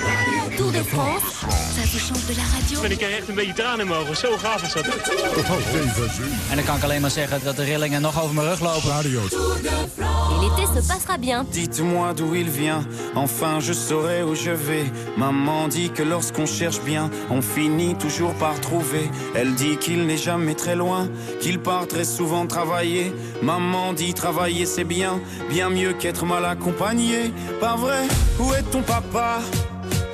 Ça vous chante de la radio. ik krijg echt een beetje tranen in mijn ogen. Zo gaaf is dat. En dan kan ik alleen maar zeggen dat de rillingen nog over mijn rug lopen. Radio. Et l'été se passera bien. Dites-moi d'où il vient, enfin je saurai où je vais. Maman dit que lorsqu'on cherche bien, on finit toujours par trouver. Elle dit qu'il n'est jamais très loin, qu'il part très souvent travailler. Maman dit travailler c'est bien, bien mieux qu'être mal accompagné. Pas vrai? Où est ton papa?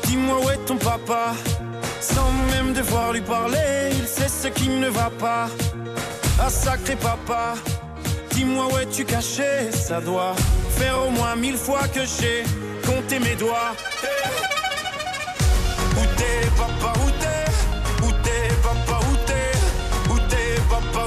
Dis-moi où est ton papa? Sans même devoir lui parler, il sait ce qui ne va pas. Ah sacré papa, dis-moi où es-tu caché? Ça doit faire au moins mille fois que j'ai compté mes doigts. Papa, où t'es? Papa, où t'es? Papa,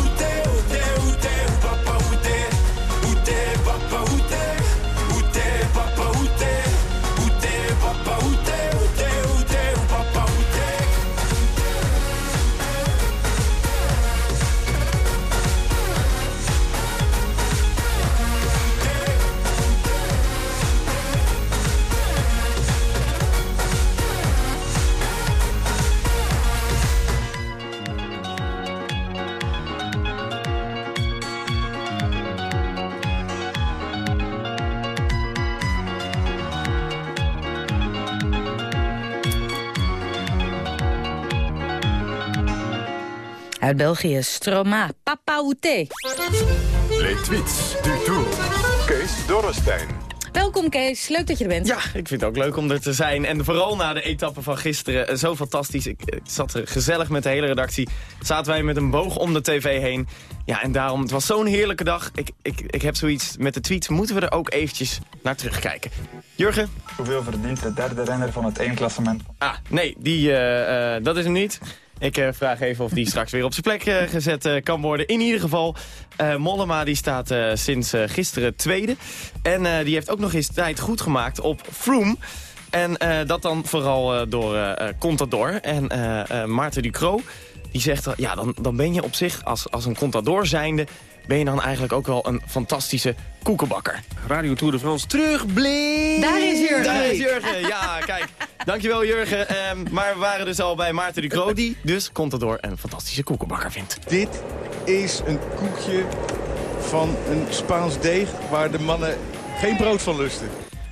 Uit België, Stroma, Papauté. Les tweets du tour. Kees Dorrestein. Welkom Kees, leuk dat je er bent. Ja, ik vind het ook leuk om er te zijn. En vooral na de etappe van gisteren, eh, zo fantastisch. Ik, ik zat er gezellig met de hele redactie. Zaten wij met een boog om de tv heen. Ja, en daarom, het was zo'n heerlijke dag. Ik, ik, ik heb zoiets met de tweets, moeten we er ook eventjes naar terugkijken. Jurgen? Hoeveel verdient de derde renner van het één klassement? Ah, nee, die, eh, eh, dat is hem niet. Ik eh, vraag even of die [laughs] straks weer op zijn plek eh, gezet eh, kan worden. In ieder geval, Mollema die staat sinds gisteren tweede. En die heeft ook nog eens tijd goed gemaakt op Froome. En dat dan vooral door Contador en Maarten Ducro. Die zegt, ja, dan, dan ben je op zich als, als een Contador zijnde... ben je dan eigenlijk ook wel een fantastische koekenbakker. Radio Tour de France terugblik. Daar is Jurgen. Daar is Jurgen, ja, kijk. Dankjewel Jurgen. Ehm, maar we waren dus al bij Maarten Ducro, die dus Contador een fantastische koekenbakker vindt. Dit is een koekje van een Spaans deeg waar de mannen geen brood van lusten.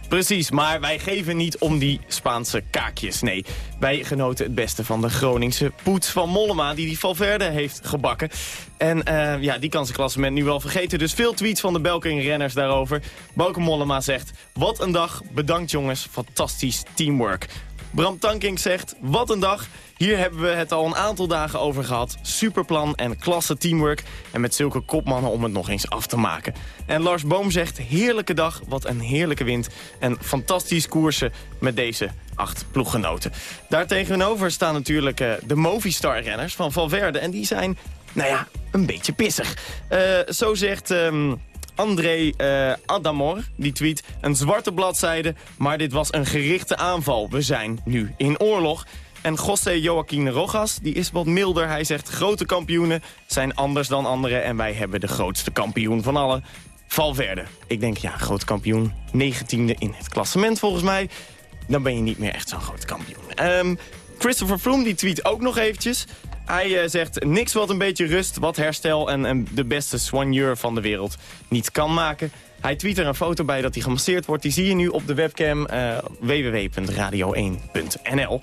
Precies, maar wij geven niet om die Spaanse kaakjes. Nee, wij genoten het beste van de Groningse poets van Mollema... die die Valverde heeft gebakken. En eh, ja, die kan zijn nu wel vergeten. Dus veel tweets van de Belkin-renners daarover. Bauke Mollema zegt... Wat een dag, bedankt jongens, fantastisch teamwork. Bram Tankink zegt, wat een dag. Hier hebben we het al een aantal dagen over gehad. Superplan en klasse teamwork. En met zulke kopmannen om het nog eens af te maken. En Lars Boom zegt, heerlijke dag, wat een heerlijke wind. En fantastisch koersen met deze acht ploeggenoten. Daartegenover staan natuurlijk eh, de Movistar-renners van Valverde. En die zijn, nou ja, een beetje pissig. Eh, zo zegt... ehm, André eh, Adamor, die tweet... een zwarte bladzijde, maar dit was een gerichte aanval. We zijn nu in oorlog. En José Joaquín Rojas, die is wat milder. Hij zegt, grote kampioenen zijn anders dan anderen... en wij hebben de grootste kampioen van allen. Valverde. Ik denk, ja, groot kampioen. 19e in het klassement volgens mij. Dan ben je niet meer echt zo'n groot kampioen. Ehm, Christopher Froome die tweet ook nog eventjes. Hij eh, zegt niks wat een beetje rust, wat herstel en, en de beste soigneur van de wereld niet kan maken. Hij tweet er een foto bij dat hij gemasseerd wordt. Die zie je nu op de webcam eh, www.radio1.nl.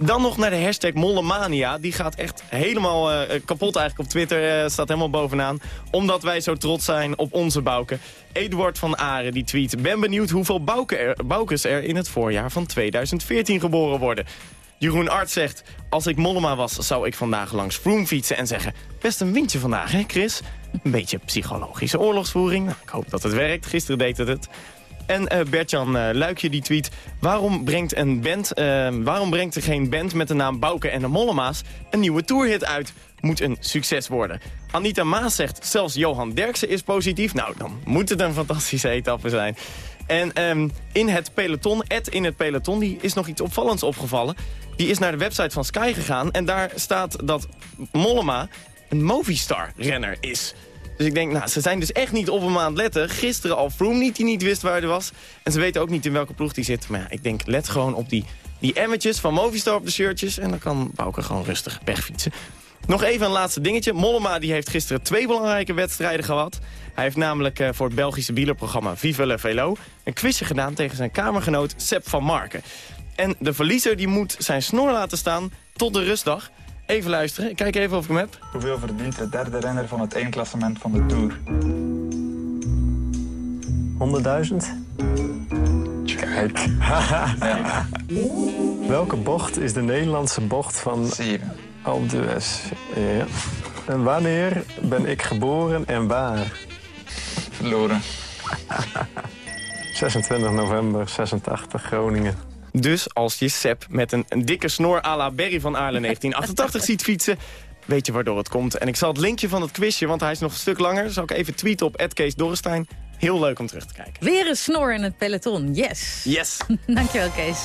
Dan nog naar de hashtag Mollemania. Die gaat echt helemaal eh, kapot eigenlijk op Twitter. Uh, staat helemaal bovenaan. Omdat wij zo trots zijn op onze Bouke. Eduard van Aren die tweet... Ben benieuwd hoeveel Bouke er, Boukes er in het voorjaar van 2014 geboren worden. Jeroen Art zegt... Als ik Mollema was, zou ik vandaag langs Vroom fietsen en zeggen... Best een windje vandaag, hè Chris? Een beetje psychologische oorlogsvoering. Nou, ik hoop dat het werkt. Gisteren deed het het. En uh, Bertjan uh, Luikje die tweet... Waarom brengt, een band, uh, waarom brengt er geen band met de naam Bouke en de Mollema's... een nieuwe tourhit uit? Moet een succes worden. Anita Maas zegt, zelfs Johan Derksen is positief. Nou, dan moet het een fantastische etappe zijn. En um, in het peloton, Ed in het peloton, die is nog iets opvallends opgevallen. Die is naar de website van Sky gegaan en daar staat dat Mollema een Movistar-renner is. Dus ik denk, nou, ze zijn dus echt niet op hem aan het letten. Gisteren al Froome niet, die niet wist waar hij was. En ze weten ook niet in welke ploeg die zit. Maar ja, ik denk, let gewoon op die, die emmetjes van Movistar op de shirtjes. En dan kan Bouke gewoon rustig wegfietsen. Nog even een laatste dingetje. Mollema die heeft gisteren twee belangrijke wedstrijden gehad. Hij heeft namelijk uh, voor het Belgische wielerprogramma Vive le Velo... een quizje gedaan tegen zijn kamergenoot Sepp van Marken. En de verliezer die moet zijn snor laten staan tot de rustdag... Even luisteren, kijk even of ik hem heb. Hoeveel verdient de derde renner van het eindklassement van de Tour? 100.000? Kijk. ja. [laughs] Welke bocht is de Nederlandse bocht van... Zeven. Alpe d'Huez? Ja. En wanneer ben ik geboren en waar? Verloren. [laughs] 26 november 86, Groningen. Dus als je Sepp met een, een dikke snor à la Berry van Aarlen [laughs] 1988 ziet fietsen... weet je waardoor het komt. En ik zal het linkje van het quizje, want hij is nog een stuk langer... zal ik even tweeten op Kees Dorrestein. Heel leuk om terug te kijken. Weer een snor in het peloton, yes. Yes. [laughs] Dankjewel, Kees.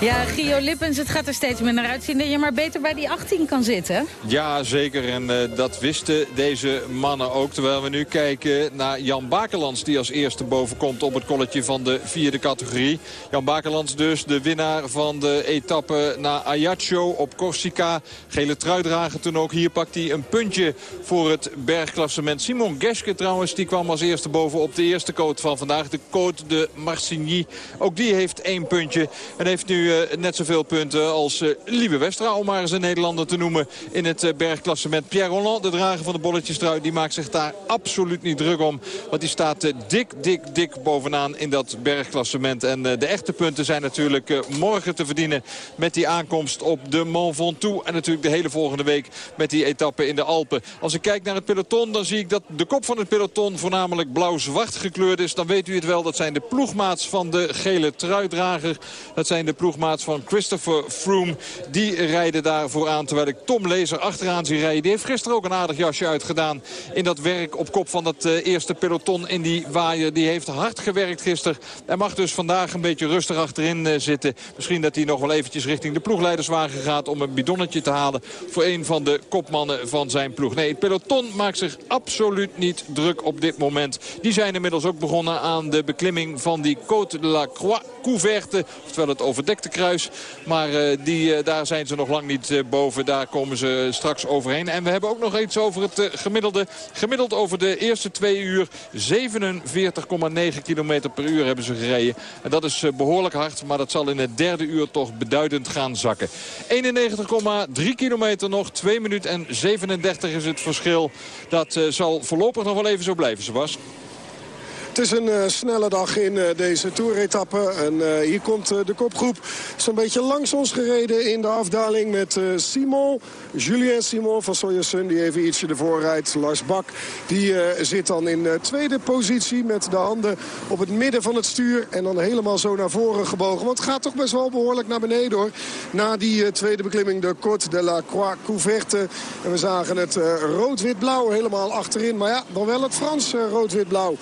Ja, Gio Lippens, het gaat er steeds minder uitzien dat je maar beter bij die 18 kan zitten. Ja, zeker. En uh, dat wisten deze mannen ook. Terwijl we nu kijken naar Jan Bakelands die als eerste boven komt op het kolletje van de vierde categorie. Jan Bakelands dus, de winnaar van de etappe naar Ajaccio op Corsica. Gele truidrager toen ook. Hier pakt hij een puntje voor het bergklassement. Simon Geske trouwens, die kwam als eerste boven op de eerste coat van vandaag. De coat de Marcigny. Ook die heeft één puntje en heeft nu uh, net zoveel punten als uh, Lieve Westra, om maar eens een Nederlander te noemen in het uh, bergklassement. Pierre Rolland, de drager van de bolletjestrui, die maakt zich daar absoluut niet druk om. Want die staat dik, dik, dik bovenaan in dat bergklassement. En de echte punten zijn natuurlijk morgen te verdienen met die aankomst op de Mont Ventoux. En natuurlijk de hele volgende week met die etappe in de Alpen. Als ik kijk naar het peloton, dan zie ik dat de kop van het peloton voornamelijk blauw-zwart gekleurd is. Dan weet u het wel, dat zijn de ploegmaats van de gele truidrager. Dat zijn de ploegmaats van Christopher Froome. Die rijden daar vooraan. Terwijl ik Tom Lezer achteraan zie rijden. Die heeft gisteren ook een aardig jasje uitgedaan. In dat werk op kop van dat uh, eerste peloton in die waaier. Die heeft hard gewerkt gisteren. En mag dus vandaag een beetje rustig achterin uh, zitten. Misschien dat hij nog wel eventjes richting de ploegleiderswagen gaat. Om een bidonnetje te halen voor een van de kopmannen van zijn ploeg. Nee, het peloton maakt zich absoluut niet druk op dit moment. Die zijn inmiddels ook begonnen aan de beklimming van die Côte de la Croix couverte. Oftewel het overdekte kruis. Maar uh, die, uh, daar zijn ze nog lang niet uh, boven. Daar komen ze straks overheen. En we hebben ook nog iets over het gemiddelde. Gemiddeld over de eerste twee uur 47,9 km per uur hebben ze gereden. En dat is behoorlijk hard. Maar dat zal in het derde uur toch beduidend gaan zakken. 91,3 kilometer nog. 2 minuten en 37 is het verschil. Dat zal voorlopig nog wel even zo blijven, Sebas. Het is een uh, snelle dag in uh, deze toeretappe. En uh, hier komt de kopgroep zo'n beetje langs ons gereden in de afdaling met Simon. Julien Simon van Sojersun die even ietsje ervoor rijdt. Lars Bak die zit dan in tweede positie met de handen op het midden van het stuur. En dan helemaal zo naar voren gebogen. Want het gaat toch best wel behoorlijk naar beneden hoor. Na die tweede beklimming de Côte de la Croix Couverte. En we zagen het rood-wit-blauw helemaal achterin. Maar ja, dan wel het Frans rood-wit-blauw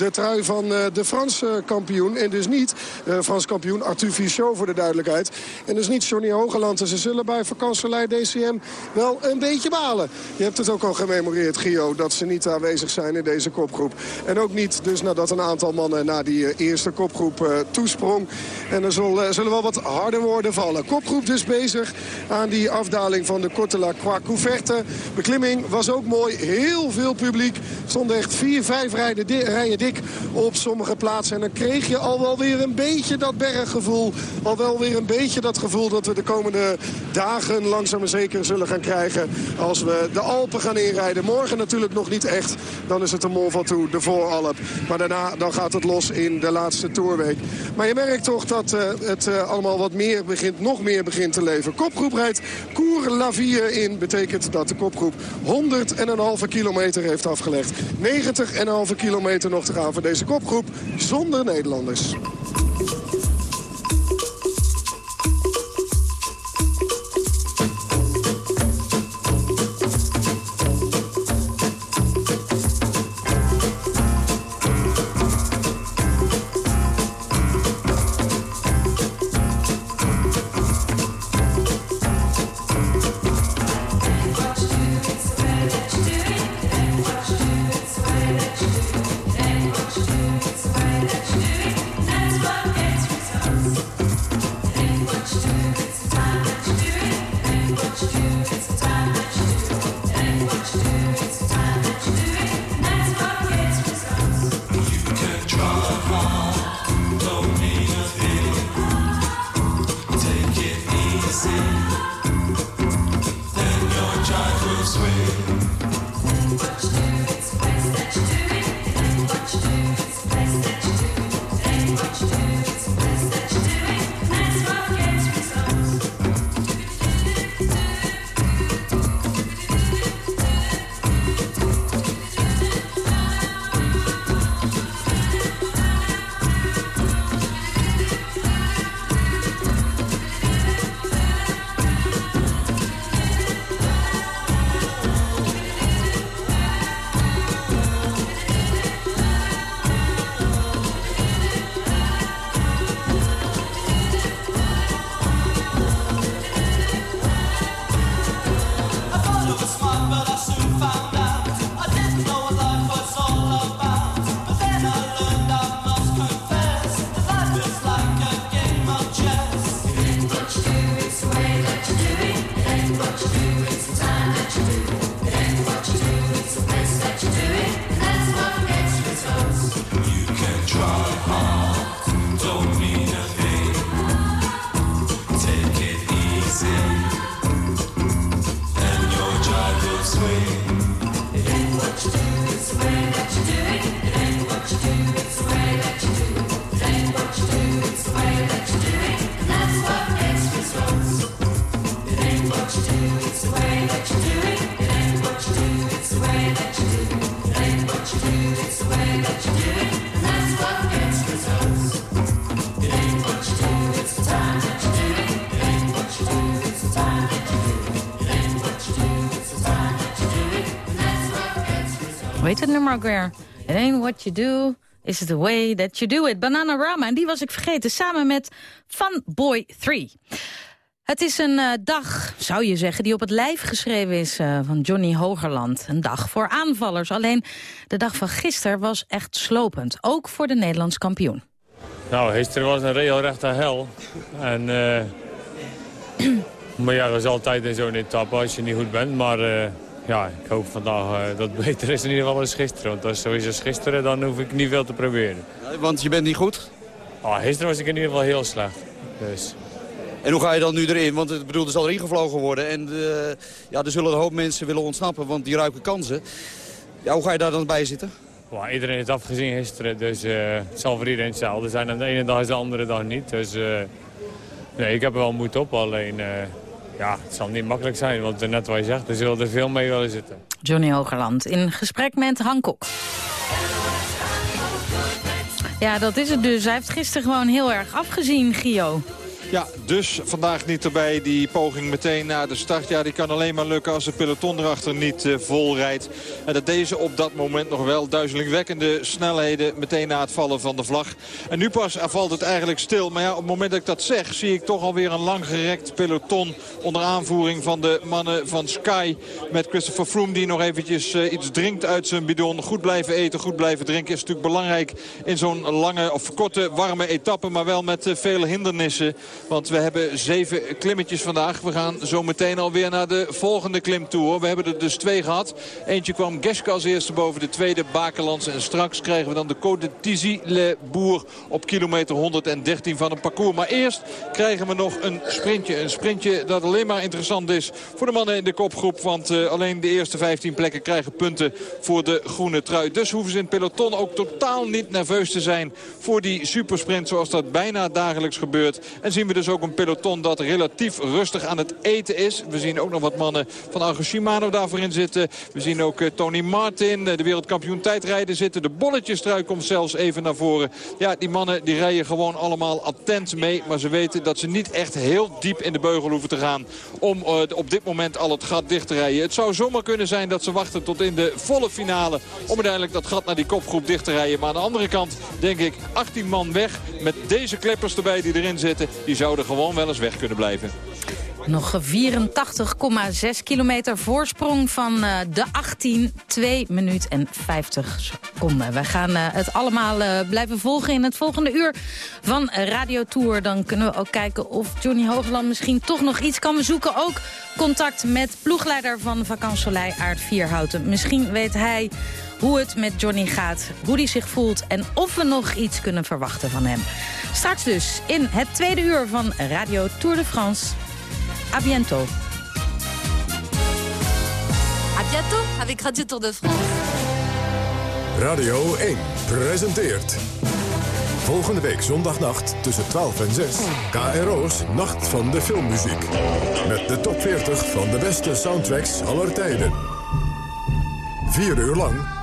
de trui van uh, de Franse kampioen. En dus niet uh, Frans kampioen Arthur Fichot voor de duidelijkheid. En dus niet Johnny Hogeland. Ze zullen bij vakantielei DCM wel een beetje balen. Je hebt het ook al gememoreerd, Gio, dat ze niet aanwezig zijn in deze kopgroep. En ook niet dus nadat een aantal mannen naar die eerste kopgroep toesprong. En er zal, zullen wel wat harde woorden vallen. Kopgroep dus bezig aan die afdaling van de Côte la Couverte. Beklimming was ook mooi. Heel veel publiek. Stonden echt vier, vijf rijen dicht op sommige plaatsen. En dan kreeg je al wel weer een beetje dat berggevoel. Al wel weer een beetje dat gevoel dat we de komende dagen langzaam en zeker zullen gaan krijgen. Als we de Alpen gaan inrijden. Morgen natuurlijk nog niet echt. Dan is het de Mont Ventoux, de Vooralp. Maar daarna dan gaat het los in de laatste Tourweek. Maar je merkt toch dat uh, het uh, allemaal wat meer begint, nog meer begint te leven. Kopgroep rijdt Lavie in. Betekent dat de kopgroep 100 en een halve kilometer heeft afgelegd. 90 en een halve kilometer nog te gaan voor deze kopgroep zonder Nederlanders. Weer? It ain't what you do, is the way that you do it. Bananarama, en die was ik vergeten, samen met Fun Boy 3. Het is een uh, dag, zou je zeggen, die op het lijf geschreven is uh, van Johnny Hogerland. Een dag voor aanvallers. Alleen de dag van gisteren was echt slopend. Ook voor de Nederlands kampioen. Nou, gisteren was een regelrechte hel. En, uh, [clears throat] maar ja, dat is altijd in zo'n etappe als je niet goed bent. Maar ja, ik hoop vandaag uh, dat het beter is in ieder geval als gisteren. Want als zo is als gisteren, dan hoef ik niet veel te proberen. want je bent niet goed? Ah, gisteren was ik in ieder geval heel slecht. Dus. En hoe ga je dan nu erin? Want het bedoel, er zal erin gevlogen worden. En uh, ja, er zullen een hoop mensen willen ontsnappen, want die ruiken kansen. Ja, hoe ga je daar dan bij zitten? Well, iedereen heeft afgezien gisteren, dus uh, het zal voor iedereen hetzelfde zijn. En de ene dag is de andere dag niet. Dus nee, ik heb er wel moed op. Alleen ja, het zal niet makkelijk zijn, want net wat je zegt, er zullen er veel mee willen zitten. Johnny Hogerland in gesprek met Hancock. Ja, dat is het dus. Hij heeft gisteren gewoon heel erg afgezien, Gio. Ja, dus vandaag niet erbij. Die poging meteen na de start. Ja, die kan alleen maar lukken als de peloton erachter niet uh, vol rijdt. En dat deze op dat moment nog wel duizelingwekkende snelheden meteen na het vallen van de vlag. En nu pas valt het eigenlijk stil. Maar ja, op het moment dat ik dat zeg, zie ik toch alweer een langgerekt peloton onder aanvoering van de mannen van Sky. Met Christopher Froome die nog eventjes uh, iets drinkt uit zijn bidon. Goed blijven eten, goed blijven drinken is natuurlijk belangrijk in zo'n lange of korte warme etappe. Maar wel met uh, vele hindernissen. Want we hebben zeven klimmetjes vandaag. We gaan zo meteen alweer naar de volgende klim toe. We hebben er dus twee gehad. Eentje kwam Geske als eerste boven de tweede Bakelands. En straks krijgen we dan de Côte de Tizy-le-Bourg op kilometer 113 van het parcours. Maar eerst krijgen we nog een sprintje. Een sprintje dat alleen maar interessant is voor de mannen in de kopgroep. Want uh, alleen de eerste 15 plekken krijgen punten voor de groene trui. Dus hoeven ze in het peloton ook totaal niet nerveus te zijn voor die supersprint zoals dat bijna dagelijks gebeurt. En zien we dus ook een peloton dat relatief rustig aan het eten is. We zien ook nog wat mannen van Argo Shimano daarvoor in zitten. We zien ook uh, Tony Martin, uh, de wereldkampioen tijdrijden zitten. De bolletjestrui komt zelfs even naar voren. Ja, die mannen die rijden gewoon allemaal attent mee. Maar ze weten dat ze niet echt heel diep in de beugel hoeven te gaan om uh, op dit moment al het gat dicht te rijden. Het zou zomaar kunnen zijn dat ze wachten tot in de volle finale om uiteindelijk dat gat naar die kopgroep dicht te rijden. Maar aan de andere kant denk ik 18 man weg met deze kleppers erbij die erin zitten. Zouden gewoon wel eens weg kunnen blijven. Nog 84,6 kilometer voorsprong van uh, de 18, 2 minuten en 50 seconden. We gaan uh, het allemaal uh, blijven volgen in het volgende uur van Radio Tour. Dan kunnen we ook kijken of Johnny Hoogland misschien toch nog iets kan bezoeken. Ook contact met ploegleider van Vakansolei Aard Vierhouten. Misschien weet hij hoe het met Johnny gaat, hoe hij zich voelt... en of we nog iets kunnen verwachten van hem. Straks dus in het tweede uur van Radio Tour de France... A bientôt. A bientôt avec Radio Tour de France. Radio 1 presenteert. Volgende week zondagnacht tussen 12 en 6. KRO's Nacht van de Filmmuziek. Met de top 40 van de beste soundtracks aller tijden. Vier uur lang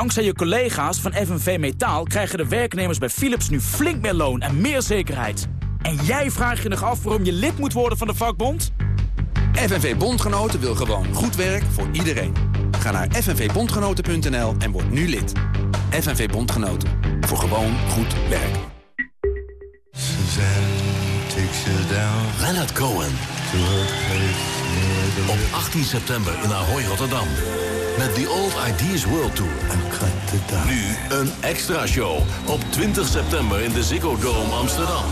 Dankzij je collega's van FNV Metaal krijgen de werknemers bij Philips nu flink meer loon en meer zekerheid. En jij vraagt je nog af waarom je lid moet worden van de vakbond? FNV Bondgenoten wil gewoon goed werk voor iedereen. Ga naar fnvbondgenoten.nl en word nu lid. FNV Bondgenoten. Voor gewoon goed werk. Leonard Cohen. Op 18 september in Ahoy, Rotterdam. Met The Old Ideas World Tour. Nu een extra show op 20 september in de Ziggo Dome Amsterdam.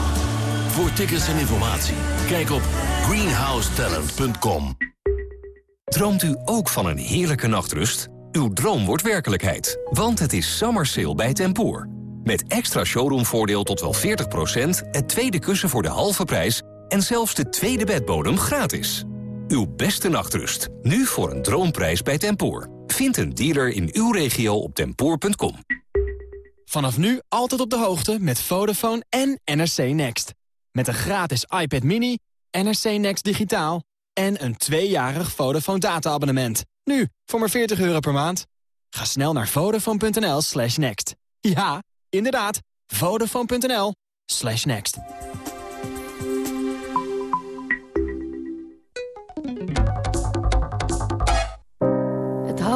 Voor tickets en informatie, kijk op greenhousetalent.com. Droomt u ook van een heerlijke nachtrust? Uw droom wordt werkelijkheid, want het is summer sale bij Tempoor. Met extra showroomvoordeel tot wel 40%, het tweede kussen voor de halve prijs... en zelfs de tweede bedbodem gratis. Uw beste nachtrust, nu voor een droomprijs bij Tempoor. Vind een dealer in uw regio op tempoor.com. Vanaf nu altijd op de hoogte met Vodafone en NRC Next. Met een gratis iPad mini, NRC Next digitaal... en een tweejarig Vodafone data-abonnement. Nu, voor maar 40 euro per maand. Ga snel naar vodafone.nl slash next. Ja, inderdaad, vodafone.nl slash next.